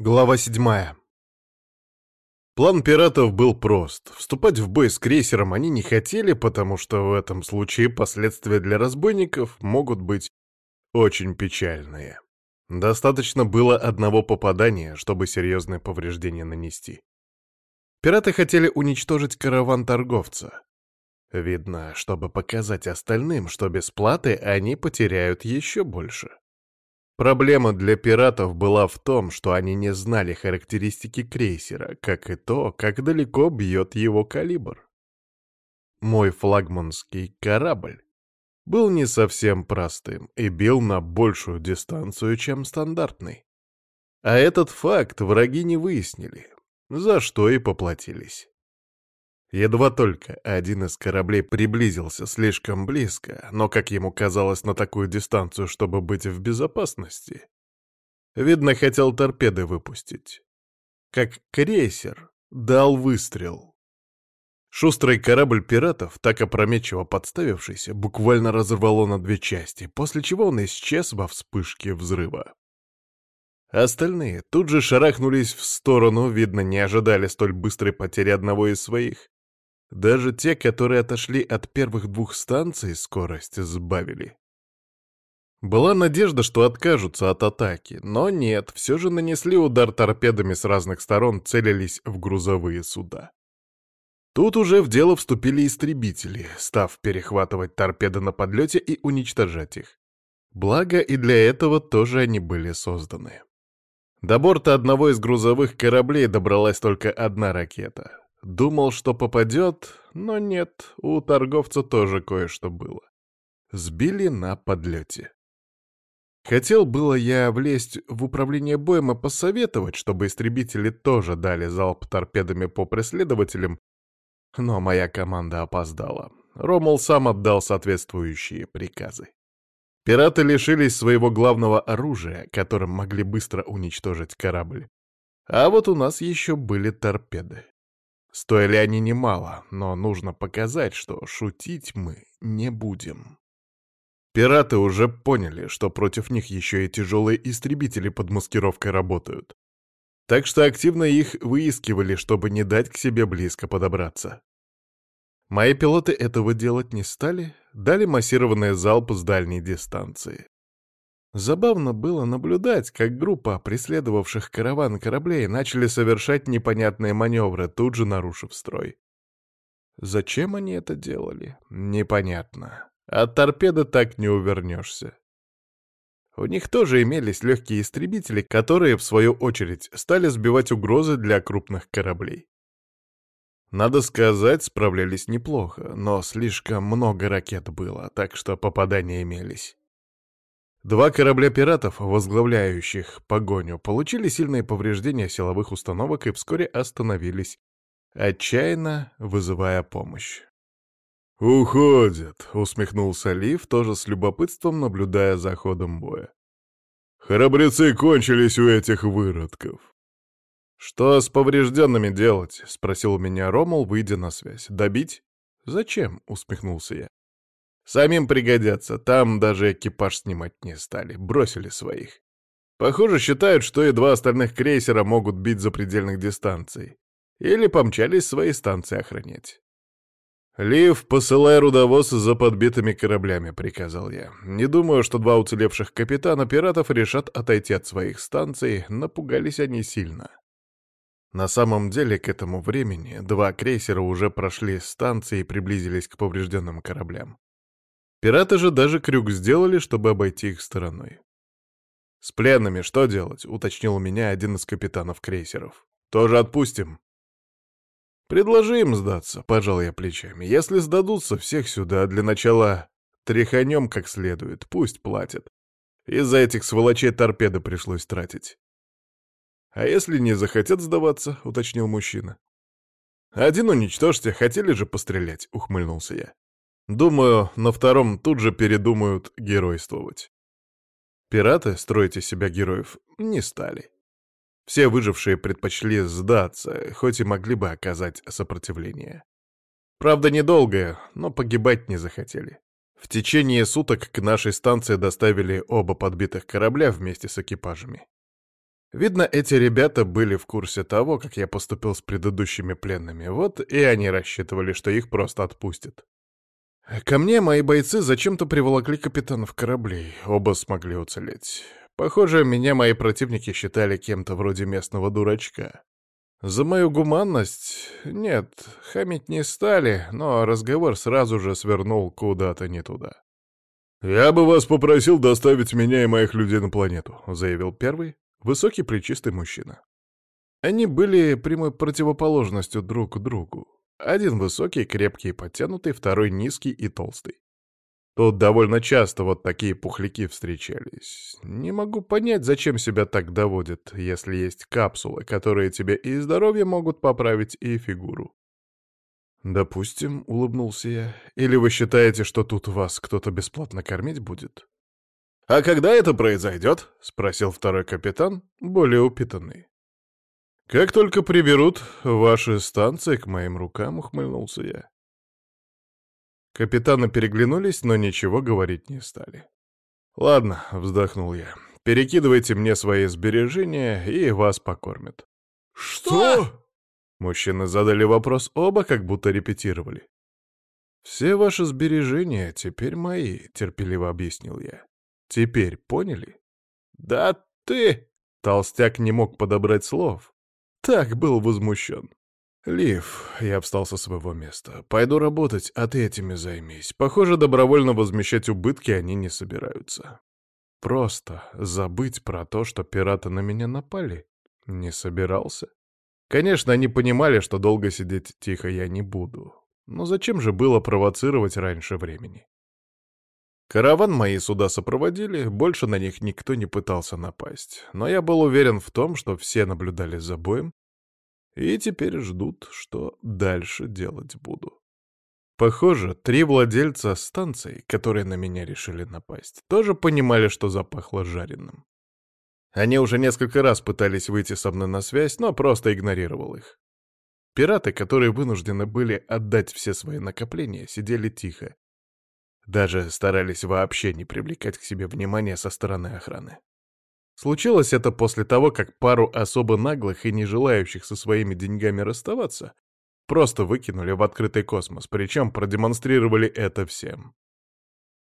Глава 7. План пиратов был прост. Вступать в бой с крейсером они не хотели, потому что в этом случае последствия для разбойников могут быть очень печальные. Достаточно было одного попадания, чтобы серьезное повреждение нанести. Пираты хотели уничтожить караван торговца. Видно, чтобы показать остальным, что без платы они потеряют еще больше. Проблема для пиратов была в том, что они не знали характеристики крейсера, как и то, как далеко бьет его калибр. Мой флагманский корабль был не совсем простым и бил на большую дистанцию, чем стандартный. А этот факт враги не выяснили, за что и поплатились. Едва только один из кораблей приблизился слишком близко, но, как ему казалось, на такую дистанцию, чтобы быть в безопасности, видно, хотел торпеды выпустить. Как крейсер дал выстрел. Шустрый корабль пиратов, так опрометчиво подставившийся, буквально разорвало на две части, после чего он исчез во вспышке взрыва. Остальные тут же шарахнулись в сторону, видно, не ожидали столь быстрой потери одного из своих. Даже те, которые отошли от первых двух станций, скорость сбавили. Была надежда, что откажутся от атаки, но нет, все же нанесли удар торпедами с разных сторон, целились в грузовые суда. Тут уже в дело вступили истребители, став перехватывать торпеды на подлете и уничтожать их. Благо и для этого тоже они были созданы. До борта одного из грузовых кораблей добралась только одна ракета. Думал, что попадет, но нет, у торговца тоже кое-что было. Сбили на подлете. Хотел было я влезть в управление боем и посоветовать, чтобы истребители тоже дали залп торпедами по преследователям, но моя команда опоздала. Ромул сам отдал соответствующие приказы. Пираты лишились своего главного оружия, которым могли быстро уничтожить корабль. А вот у нас еще были торпеды. Стоили они немало, но нужно показать, что шутить мы не будем. Пираты уже поняли, что против них еще и тяжелые истребители под маскировкой работают. Так что активно их выискивали, чтобы не дать к себе близко подобраться. Мои пилоты этого делать не стали, дали массированные залпы с дальней дистанции. Забавно было наблюдать, как группа преследовавших караван кораблей начали совершать непонятные маневры, тут же нарушив строй. Зачем они это делали? Непонятно. От торпеды так не увернешься. У них тоже имелись легкие истребители, которые, в свою очередь, стали сбивать угрозы для крупных кораблей. Надо сказать, справлялись неплохо, но слишком много ракет было, так что попадания имелись. Два корабля пиратов, возглавляющих погоню, получили сильные повреждения силовых установок и вскоре остановились, отчаянно вызывая помощь. «Уходят!» — усмехнулся Лив, тоже с любопытством наблюдая за ходом боя. «Храбрецы кончились у этих выродков!» «Что с поврежденными делать?» — спросил меня Ромул, выйдя на связь. «Добить?» «Зачем?» — усмехнулся я. Самим пригодятся, там даже экипаж снимать не стали, бросили своих. Похоже, считают, что и два остальных крейсера могут бить за предельных дистанций. Или помчались свои станции охранять. «Лив, посылай рудовоз за подбитыми кораблями», — приказал я. «Не думаю, что два уцелевших капитана пиратов решат отойти от своих станций, напугались они сильно». На самом деле, к этому времени два крейсера уже прошли станции и приблизились к поврежденным кораблям. Пираты же даже крюк сделали, чтобы обойти их стороной. «С пленными что делать?» — уточнил у меня один из капитанов крейсеров. «Тоже отпустим?» «Предложи им сдаться», — пожал я плечами. «Если сдадутся, всех сюда для начала тряханем как следует, пусть платят. Из-за этих сволочей торпеды пришлось тратить». «А если не захотят сдаваться?» — уточнил мужчина. «Один уничтожьте, хотели же пострелять», — ухмыльнулся я. Думаю, на втором тут же передумают геройствовать. Пираты, строите себя героев, не стали. Все выжившие предпочли сдаться, хоть и могли бы оказать сопротивление. Правда, недолгое, но погибать не захотели. В течение суток к нашей станции доставили оба подбитых корабля вместе с экипажами. Видно, эти ребята были в курсе того, как я поступил с предыдущими пленными, вот и они рассчитывали, что их просто отпустят. Ко мне мои бойцы зачем-то приволокли капитанов кораблей. Оба смогли уцелеть. Похоже, меня мои противники считали кем-то вроде местного дурачка. За мою гуманность... Нет, хамить не стали, но разговор сразу же свернул куда-то не туда. «Я бы вас попросил доставить меня и моих людей на планету», — заявил первый, высокий плечистый мужчина. Они были прямой противоположностью друг другу. Один высокий, крепкий подтянутый, второй низкий и толстый. Тут довольно часто вот такие пухляки встречались. Не могу понять, зачем себя так доводят, если есть капсулы, которые тебе и здоровье могут поправить, и фигуру. «Допустим», — улыбнулся я, — «или вы считаете, что тут вас кто-то бесплатно кормить будет?» «А когда это произойдет?» — спросил второй капитан, более упитанный. Как только приберут ваши станции к моим рукам, ухмыльнулся я. Капитаны переглянулись, но ничего говорить не стали. «Ладно», — вздохнул я, — «перекидывайте мне свои сбережения, и вас покормят». «Что?» Мужчины задали вопрос оба, как будто репетировали. «Все ваши сбережения теперь мои», — терпеливо объяснил я. «Теперь поняли?» «Да ты!» Толстяк не мог подобрать слов так был возмущен. «Лив», — я встал со своего места, — «пойду работать, а ты этими займись. Похоже, добровольно возмещать убытки они не собираются. Просто забыть про то, что пираты на меня напали, не собирался. Конечно, они понимали, что долго сидеть тихо я не буду. Но зачем же было провоцировать раньше времени? Караван мои суда сопроводили, больше на них никто не пытался напасть. Но я был уверен в том, что все наблюдали за боем и теперь ждут, что дальше делать буду. Похоже, три владельца станций, которые на меня решили напасть, тоже понимали, что запахло жареным. Они уже несколько раз пытались выйти со мной на связь, но просто игнорировал их. Пираты, которые вынуждены были отдать все свои накопления, сидели тихо, даже старались вообще не привлекать к себе внимания со стороны охраны. Случилось это после того, как пару особо наглых и не желающих со своими деньгами расставаться просто выкинули в открытый космос, причем продемонстрировали это всем.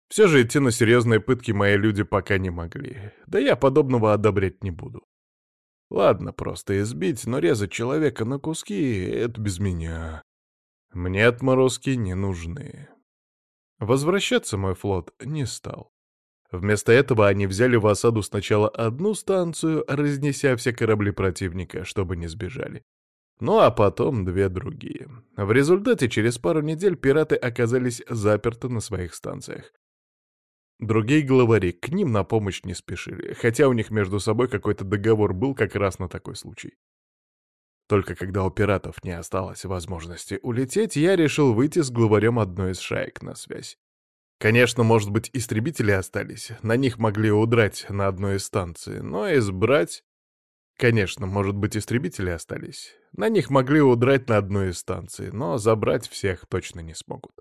Все же идти на серьезные пытки мои люди пока не могли, да я подобного одобрять не буду. Ладно, просто избить, но резать человека на куски — это без меня. Мне отморозки не нужны. Возвращаться мой флот не стал. Вместо этого они взяли в осаду сначала одну станцию, разнеся все корабли противника, чтобы не сбежали. Ну а потом две другие. В результате через пару недель пираты оказались заперты на своих станциях. Другие главари к ним на помощь не спешили, хотя у них между собой какой-то договор был как раз на такой случай. Только когда у пиратов не осталось возможности улететь, я решил выйти с главарем одной из шаек на связь. Конечно, может быть, истребители остались, на них могли удрать на одной из станций, но избрать... Конечно, может быть, истребители остались, на них могли удрать на одной из станций, но забрать всех точно не смогут.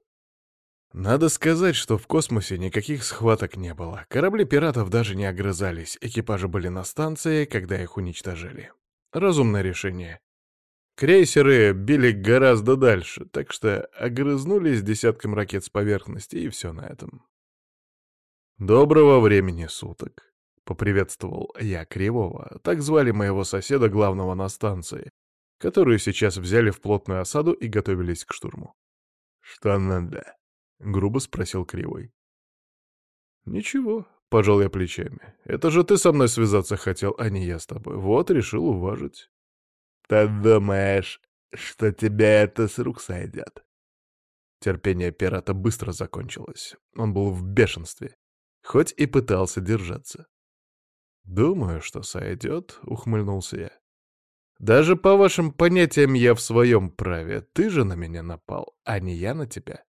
Надо сказать, что в космосе никаких схваток не было. Корабли пиратов даже не огрызались, экипажи были на станции, когда их уничтожили. Разумное решение. Крейсеры били гораздо дальше, так что огрызнулись десятком ракет с поверхности, и все на этом. «Доброго времени суток», — поприветствовал я Кривого, так звали моего соседа, главного на станции, которую сейчас взяли в плотную осаду и готовились к штурму. «Что надо?» — грубо спросил Кривой. «Ничего», — пожал я плечами. «Это же ты со мной связаться хотел, а не я с тобой. Вот, решил уважить». Ты думаешь, что тебя это с рук сойдет? Терпение пирата быстро закончилось. Он был в бешенстве, хоть и пытался держаться. «Думаю, что сойдет», — ухмыльнулся я. «Даже по вашим понятиям я в своем праве. Ты же на меня напал, а не я на тебя.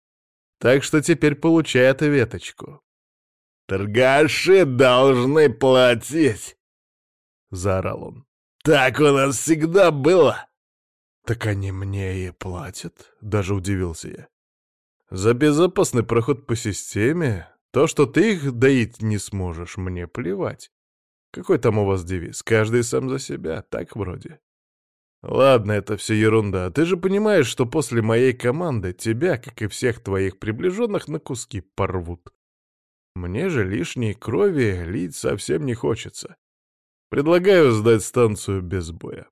Так что теперь получай эту веточку. «Торгаши должны платить!» — заорал он. Так у нас всегда было. Так они мне и платят, даже удивился я. За безопасный проход по системе, то, что ты их доить не сможешь, мне плевать. Какой там у вас девиз? Каждый сам за себя, так вроде. Ладно, это все ерунда. Ты же понимаешь, что после моей команды тебя, как и всех твоих приближенных, на куски порвут. Мне же лишней крови лить совсем не хочется. Предлагаю сдать станцию без боя.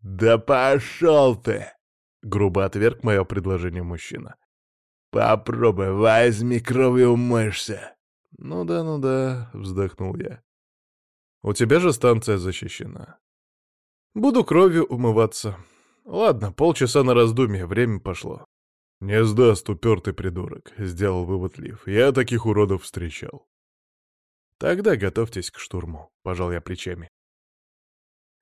«Да пошел ты!» — грубо отверг мое предложение мужчина. «Попробуй, возьми кровью умоешься!» «Ну да, ну да», — вздохнул я. «У тебя же станция защищена. Буду кровью умываться. Ладно, полчаса на раздумье, время пошло». «Не сдаст, упертый придурок», — сделал вывод Лив. «Я таких уродов встречал». Тогда готовьтесь к штурму, пожал я плечами.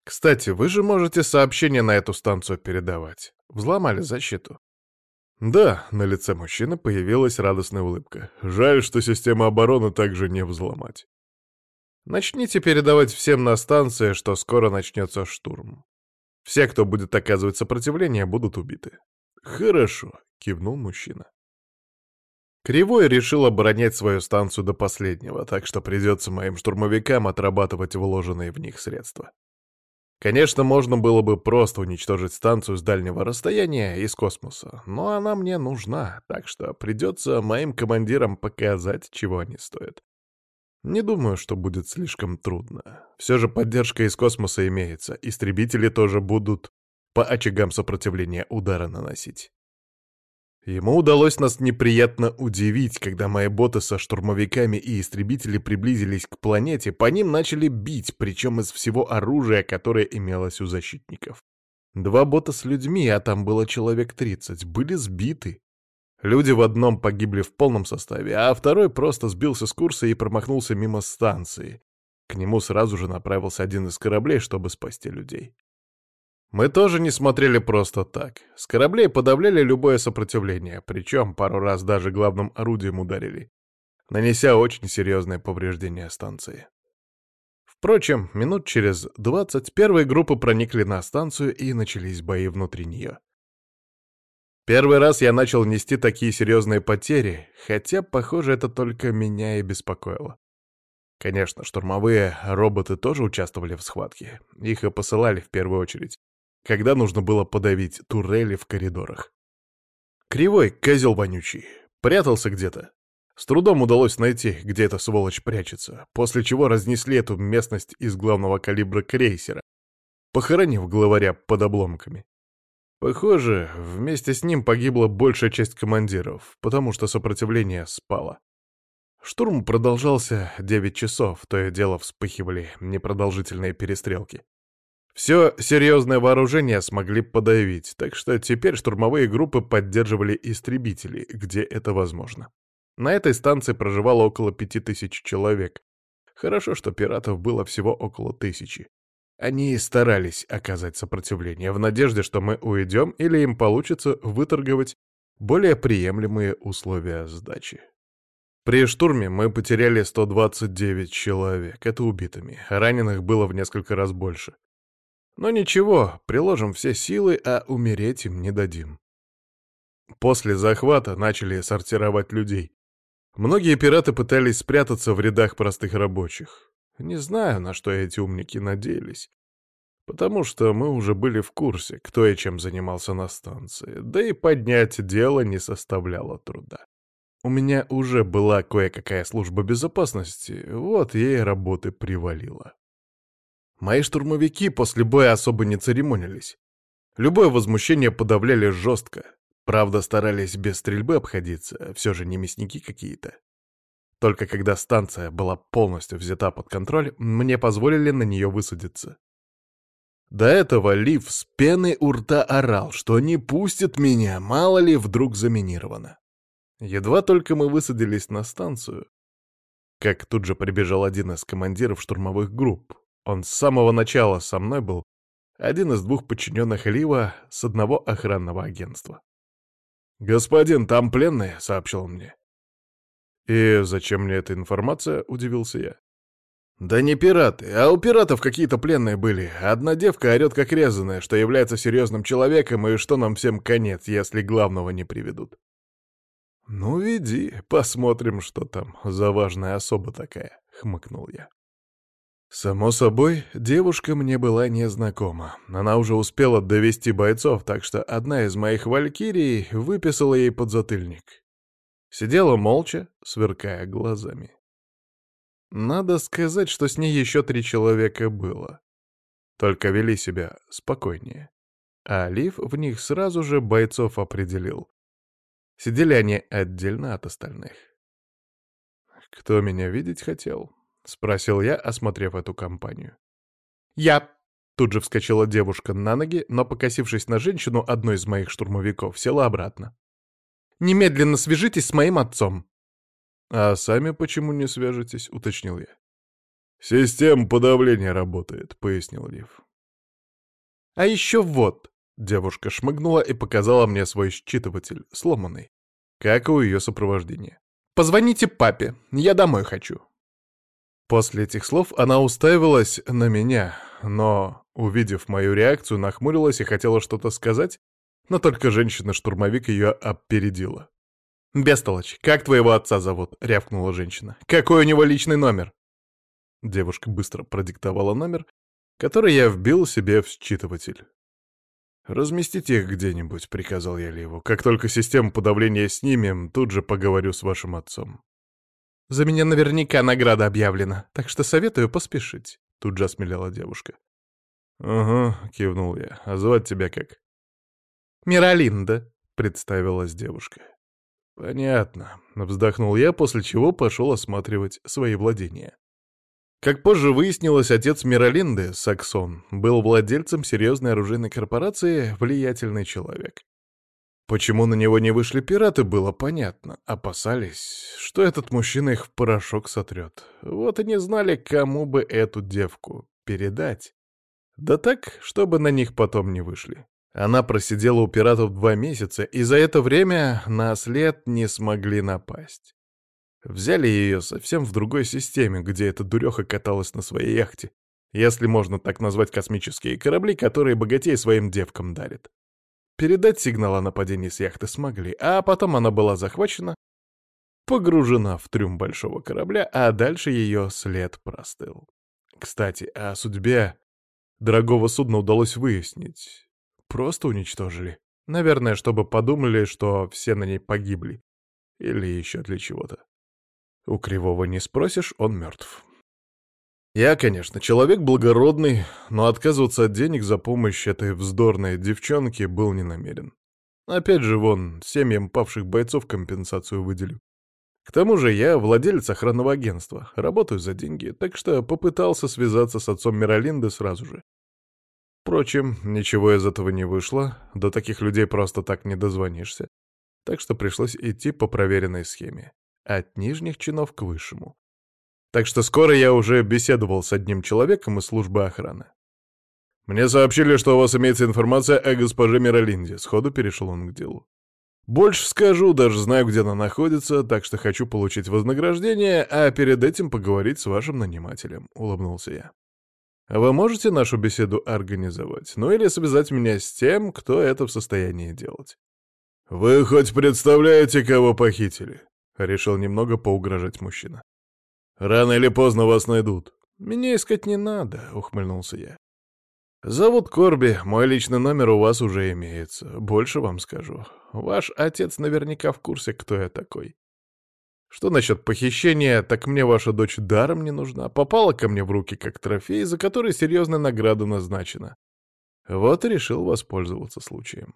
Кстати, вы же можете сообщение на эту станцию передавать. Взломали защиту. Да, на лице мужчины появилась радостная улыбка. Жаль, что систему обороны также не взломать. Начните передавать всем на станции, что скоро начнется штурм. Все, кто будет оказывать сопротивление, будут убиты. Хорошо, кивнул мужчина. Кривой решил оборонять свою станцию до последнего, так что придется моим штурмовикам отрабатывать вложенные в них средства. Конечно, можно было бы просто уничтожить станцию с дальнего расстояния, из космоса, но она мне нужна, так что придется моим командирам показать, чего они стоят. Не думаю, что будет слишком трудно. Все же поддержка из космоса имеется, истребители тоже будут по очагам сопротивления удара наносить. Ему удалось нас неприятно удивить, когда мои боты со штурмовиками и истребители приблизились к планете, по ним начали бить, причем из всего оружия, которое имелось у защитников. Два бота с людьми, а там было человек 30, были сбиты. Люди в одном погибли в полном составе, а второй просто сбился с курса и промахнулся мимо станции. К нему сразу же направился один из кораблей, чтобы спасти людей. Мы тоже не смотрели просто так. С кораблей подавляли любое сопротивление, причем пару раз даже главным орудием ударили, нанеся очень серьезные повреждения станции. Впрочем, минут через двадцать первые группы проникли на станцию и начались бои внутри нее. Первый раз я начал нести такие серьезные потери, хотя, похоже, это только меня и беспокоило. Конечно, штурмовые роботы тоже участвовали в схватке. Их и посылали в первую очередь когда нужно было подавить турели в коридорах. Кривой, козел вонючий, прятался где-то. С трудом удалось найти, где эта сволочь прячется, после чего разнесли эту местность из главного калибра крейсера, похоронив главаря под обломками. Похоже, вместе с ним погибла большая часть командиров, потому что сопротивление спало. Штурм продолжался 9 часов, то и дело вспыхивали непродолжительные перестрелки. Все серьезное вооружение смогли подавить, так что теперь штурмовые группы поддерживали истребители, где это возможно. На этой станции проживало около пяти тысяч человек. Хорошо, что пиратов было всего около тысячи. Они старались оказать сопротивление в надежде, что мы уйдем или им получится выторговать более приемлемые условия сдачи. При штурме мы потеряли 129 человек, это убитыми, раненых было в несколько раз больше. Но ничего, приложим все силы, а умереть им не дадим. После захвата начали сортировать людей. Многие пираты пытались спрятаться в рядах простых рабочих. Не знаю, на что эти умники надеялись. Потому что мы уже были в курсе, кто и чем занимался на станции. Да и поднять дело не составляло труда. У меня уже была кое-какая служба безопасности, вот ей работы привалило. Мои штурмовики после боя особо не церемонились. Любое возмущение подавляли жестко. Правда, старались без стрельбы обходиться, а все же не мясники какие-то. Только когда станция была полностью взята под контроль, мне позволили на нее высадиться. До этого Лив с пены у рта орал, что не пустит меня, мало ли вдруг заминировано. Едва только мы высадились на станцию, как тут же прибежал один из командиров штурмовых групп, он с самого начала со мной был один из двух подчиненных Лива с одного охранного агентства. «Господин, там пленные», — сообщил он мне. «И зачем мне эта информация?» — удивился я. «Да не пираты, а у пиратов какие-то пленные были. Одна девка орёт как резаная, что является серьезным человеком и что нам всем конец, если главного не приведут». «Ну, веди, посмотрим, что там за важная особа такая», — хмыкнул я. Само собой, девушка мне была незнакома. Она уже успела довести бойцов, так что одна из моих валькирий выписала ей подзатыльник. Сидела молча, сверкая глазами. Надо сказать, что с ней еще три человека было. Только вели себя спокойнее. А Олив в них сразу же бойцов определил. Сидели они отдельно от остальных. Кто меня видеть хотел, — спросил я, осмотрев эту компанию. «Я!» — тут же вскочила девушка на ноги, но, покосившись на женщину, одной из моих штурмовиков села обратно. «Немедленно свяжитесь с моим отцом!» «А сами почему не свяжетесь?» — уточнил я. «Система подавления работает», — пояснил Лив. «А еще вот!» — девушка шмыгнула и показала мне свой считыватель, сломанный, как и у ее сопровождения. «Позвоните папе, я домой хочу». После этих слов она уставилась на меня, но, увидев мою реакцию, нахмурилась и хотела что-то сказать, но только женщина-штурмовик ее опередила. «Бестолочь, как твоего отца зовут?» — рявкнула женщина. «Какой у него личный номер?» Девушка быстро продиктовала номер, который я вбил себе в считыватель. «Разместите их где-нибудь», — приказал я Леву. «Как только систему подавления снимем, тут же поговорю с вашим отцом». За меня наверняка награда объявлена, так что советую поспешить», — тут же осмелела девушка. «Угу», — кивнул я. «А звать тебя как?» «Миралинда», — представилась девушка. «Понятно», — вздохнул я, после чего пошел осматривать свои владения. Как позже выяснилось, отец Миралинды, Саксон, был владельцем серьезной оружейной корпорации, влиятельный человек. Почему на него не вышли пираты, было понятно. Опасались, что этот мужчина их в порошок сотрет. Вот и не знали, кому бы эту девку передать. Да так, чтобы на них потом не вышли. Она просидела у пиратов два месяца, и за это время на след не смогли напасть. Взяли ее совсем в другой системе, где эта дуреха каталась на своей яхте, если можно так назвать космические корабли, которые богатей своим девкам дарит. Передать сигнал о нападении с яхты смогли, а потом она была захвачена, погружена в трюм большого корабля, а дальше ее след простыл. Кстати, о судьбе дорогого судна удалось выяснить. Просто уничтожили. Наверное, чтобы подумали, что все на ней погибли. Или еще для чего-то. У Кривого не спросишь, он мертв. Я, конечно, человек благородный, но отказываться от денег за помощь этой вздорной девчонке был не намерен. Опять же, вон, семьям павших бойцов компенсацию выделю. К тому же я владелец охранного агентства, работаю за деньги, так что попытался связаться с отцом Миролинды сразу же. Впрочем, ничего из этого не вышло, до таких людей просто так не дозвонишься. Так что пришлось идти по проверенной схеме, от нижних чинов к высшему. Так что скоро я уже беседовал с одним человеком из службы охраны. «Мне сообщили, что у вас имеется информация о госпоже Миролинде». Сходу перешел он к делу. «Больше скажу, даже знаю, где она находится, так что хочу получить вознаграждение, а перед этим поговорить с вашим нанимателем», — улыбнулся я. А «Вы можете нашу беседу организовать? Ну или связать меня с тем, кто это в состоянии делать?» «Вы хоть представляете, кого похитили?» — решил немного поугрожать мужчина. Рано или поздно вас найдут. Меня искать не надо, ухмыльнулся я. Зовут Корби, мой личный номер у вас уже имеется. Больше вам скажу. Ваш отец наверняка в курсе, кто я такой. Что насчет похищения, так мне ваша дочь даром не нужна. Попала ко мне в руки как трофей, за который серьезная награда назначена. Вот и решил воспользоваться случаем.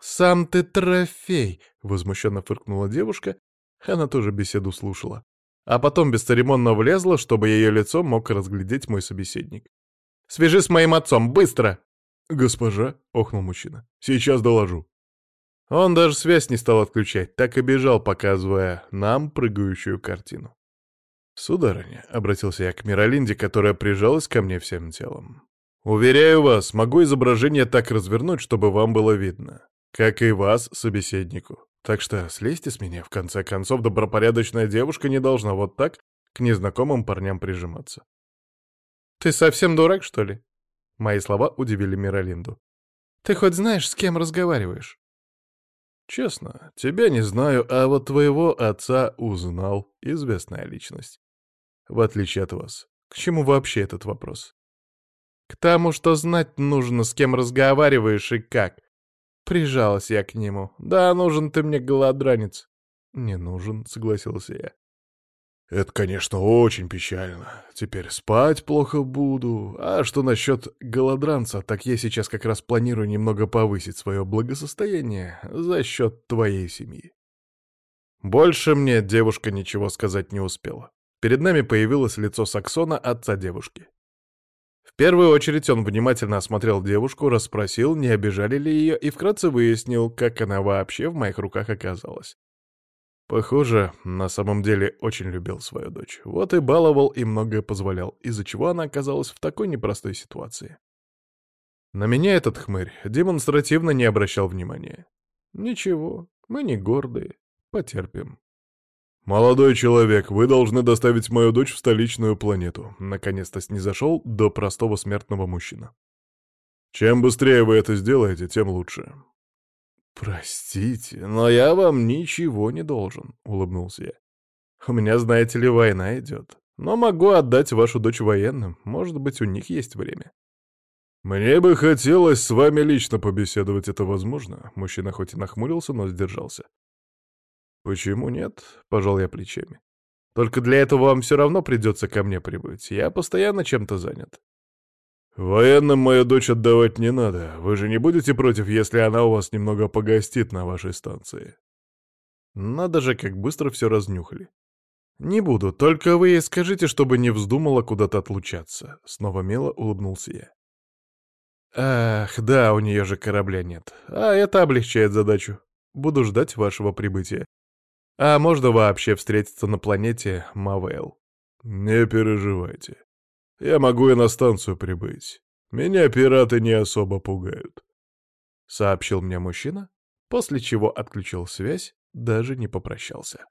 «Сам ты трофей!» — возмущенно фыркнула девушка. Она тоже беседу слушала а потом бесцеремонно влезла, чтобы ее лицо мог разглядеть мой собеседник. «Свяжи с моим отцом, быстро!» «Госпожа», — охнул мужчина, — «сейчас доложу». Он даже связь не стал отключать, так и бежал, показывая нам прыгающую картину. «Сударыня», — обратился я к Миролинде, которая прижалась ко мне всем телом. «Уверяю вас, могу изображение так развернуть, чтобы вам было видно. Как и вас, собеседнику. Так что слезьте с меня, в конце концов, добропорядочная девушка не должна вот так к незнакомым парням прижиматься. «Ты совсем дурак, что ли?» Мои слова удивили Миралинду. «Ты хоть знаешь, с кем разговариваешь?» «Честно, тебя не знаю, а вот твоего отца узнал известная личность. В отличие от вас. К чему вообще этот вопрос?» «К тому, что знать нужно, с кем разговариваешь и как», Прижалась я к нему. «Да, нужен ты мне, голодранец». «Не нужен», — согласился я. «Это, конечно, очень печально. Теперь спать плохо буду. А что насчет голодранца, так я сейчас как раз планирую немного повысить свое благосостояние за счет твоей семьи». Больше мне девушка ничего сказать не успела. Перед нами появилось лицо Саксона, отца девушки. Первую очередь он внимательно осмотрел девушку, расспросил, не обижали ли ее, и вкратце выяснил, как она вообще в моих руках оказалась. Похоже, на самом деле очень любил свою дочь. Вот и баловал, и многое позволял, из-за чего она оказалась в такой непростой ситуации. На меня этот хмырь демонстративно не обращал внимания. «Ничего, мы не гордые, потерпим». «Молодой человек, вы должны доставить мою дочь в столичную планету», — наконец-то снизошел до простого смертного мужчина. «Чем быстрее вы это сделаете, тем лучше». «Простите, но я вам ничего не должен», — улыбнулся я. «У меня, знаете ли, война идет. Но могу отдать вашу дочь военным. Может быть, у них есть время». «Мне бы хотелось с вами лично побеседовать, это возможно?» Мужчина хоть и нахмурился, но сдержался. «Почему нет?» — пожал я плечами. «Только для этого вам все равно придется ко мне прибыть. Я постоянно чем-то занят». «Военным мою дочь отдавать не надо. Вы же не будете против, если она у вас немного погостит на вашей станции?» Надо же, как быстро все разнюхали. «Не буду, только вы ей скажите, чтобы не вздумала куда-то отлучаться», — снова мило улыбнулся я. «Ах, да, у нее же корабля нет. А это облегчает задачу. Буду ждать вашего прибытия. А можно вообще встретиться на планете Мавел? Не переживайте. Я могу и на станцию прибыть. Меня пираты не особо пугают. Сообщил мне мужчина, после чего отключил связь, даже не попрощался.